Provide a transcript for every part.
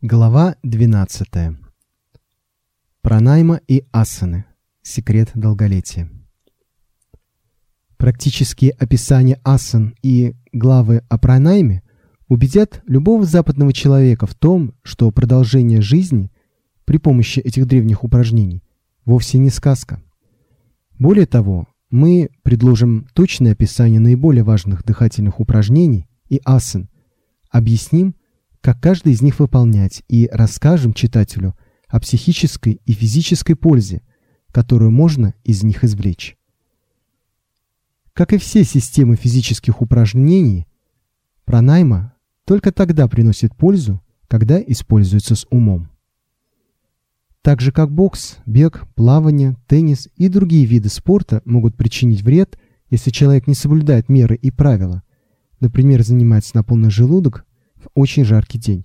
Глава 12. Пранайма и асаны. Секрет долголетия. Практические описания асан и главы о пранайме убедят любого западного человека в том, что продолжение жизни при помощи этих древних упражнений вовсе не сказка. Более того, мы предложим точное описание наиболее важных дыхательных упражнений и асан, объясним, как каждый из них выполнять, и расскажем читателю о психической и физической пользе, которую можно из них извлечь. Как и все системы физических упражнений, пранайма только тогда приносит пользу, когда используется с умом. Так же как бокс, бег, плавание, теннис и другие виды спорта могут причинить вред, если человек не соблюдает меры и правила, например, занимается на полный желудок очень жаркий день.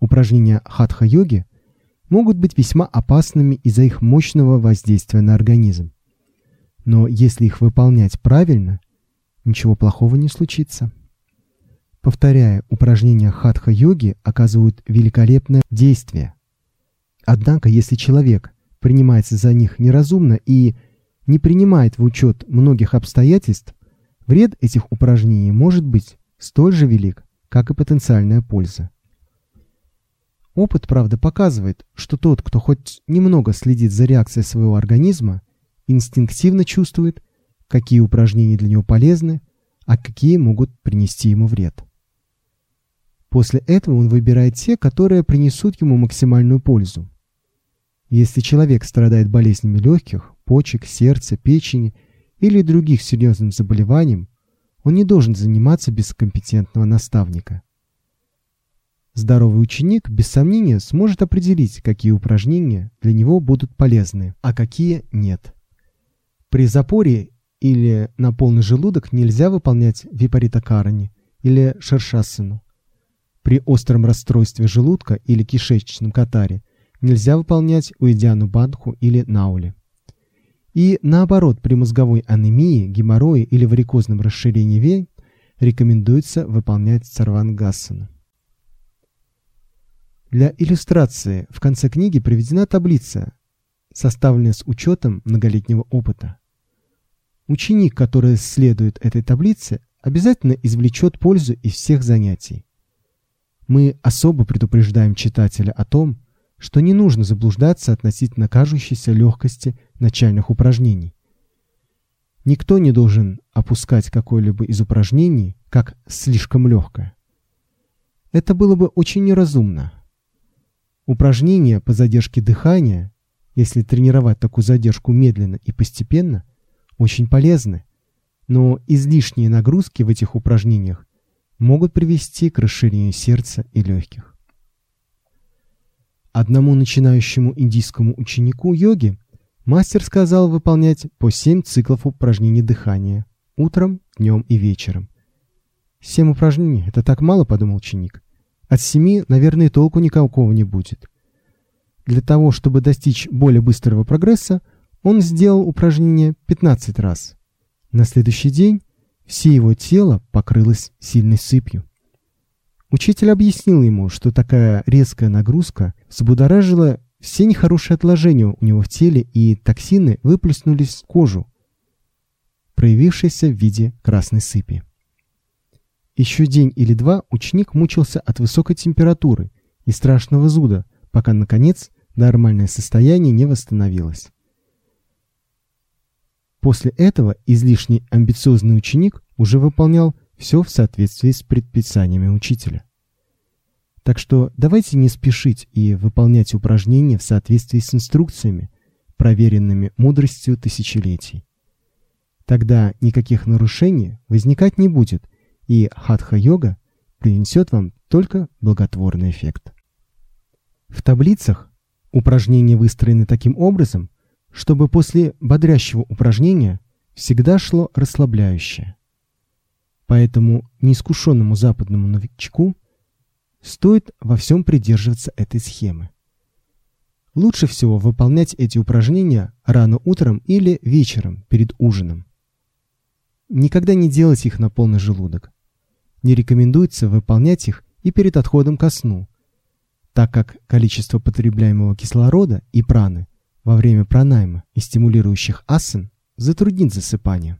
Упражнения хатха-йоги могут быть весьма опасными из-за их мощного воздействия на организм. Но если их выполнять правильно, ничего плохого не случится. Повторяя, упражнения хатха-йоги оказывают великолепное действие. Однако, если человек принимается за них неразумно и не принимает в учет многих обстоятельств, вред этих упражнений может быть столь же велик, как и потенциальная польза. Опыт, правда, показывает, что тот, кто хоть немного следит за реакцией своего организма, инстинктивно чувствует, какие упражнения для него полезны, а какие могут принести ему вред. После этого он выбирает те, которые принесут ему максимальную пользу. Если человек страдает болезнями легких, почек, сердца, печени или других серьезным заболеванием, он не должен заниматься без компетентного наставника. Здоровый ученик, без сомнения, сможет определить, какие упражнения для него будут полезны, а какие нет. При запоре или на полный желудок нельзя выполнять випаритакарани или шершасану. При остром расстройстве желудка или кишечном катаре нельзя выполнять уидяну бандху или наули. И наоборот, при мозговой анемии, геморрое или варикозном расширении вен рекомендуется выполнять сарвангасану. Для иллюстрации в конце книги приведена таблица, составленная с учетом многолетнего опыта. Ученик, который следует этой таблице, обязательно извлечет пользу из всех занятий. Мы особо предупреждаем читателя о том, что не нужно заблуждаться относительно кажущейся легкости начальных упражнений. Никто не должен опускать какое-либо из упражнений как слишком легкое. Это было бы очень неразумно. Упражнения по задержке дыхания, если тренировать такую задержку медленно и постепенно, очень полезны, но излишние нагрузки в этих упражнениях могут привести к расширению сердца и легких. Одному начинающему индийскому ученику йоги мастер сказал выполнять по 7 циклов упражнений дыхания утром, днем и вечером. «Семь упражнений — это так мало», — подумал ученик. «От семи, наверное, толку никакого не будет». Для того, чтобы достичь более быстрого прогресса, он сделал упражнение 15 раз. На следующий день все его тело покрылось сильной сыпью. Учитель объяснил ему, что такая резкая нагрузка взбудоражила все нехорошие отложения у него в теле, и токсины выплеснулись в кожу, проявившейся в виде красной сыпи. Еще день или два ученик мучился от высокой температуры и страшного зуда, пока, наконец, нормальное состояние не восстановилось. После этого излишне амбициозный ученик уже выполнял все в соответствии с предписаниями учителя. Так что давайте не спешить и выполнять упражнения в соответствии с инструкциями, проверенными мудростью тысячелетий. Тогда никаких нарушений возникать не будет, и хатха-йога принесет вам только благотворный эффект. В таблицах упражнения выстроены таким образом, чтобы после бодрящего упражнения всегда шло расслабляющее. Поэтому неискушенному западному новичку стоит во всем придерживаться этой схемы. Лучше всего выполнять эти упражнения рано утром или вечером перед ужином. Никогда не делать их на полный желудок. Не рекомендуется выполнять их и перед отходом ко сну, так как количество потребляемого кислорода и праны во время пранайма и стимулирующих асан затруднит засыпание.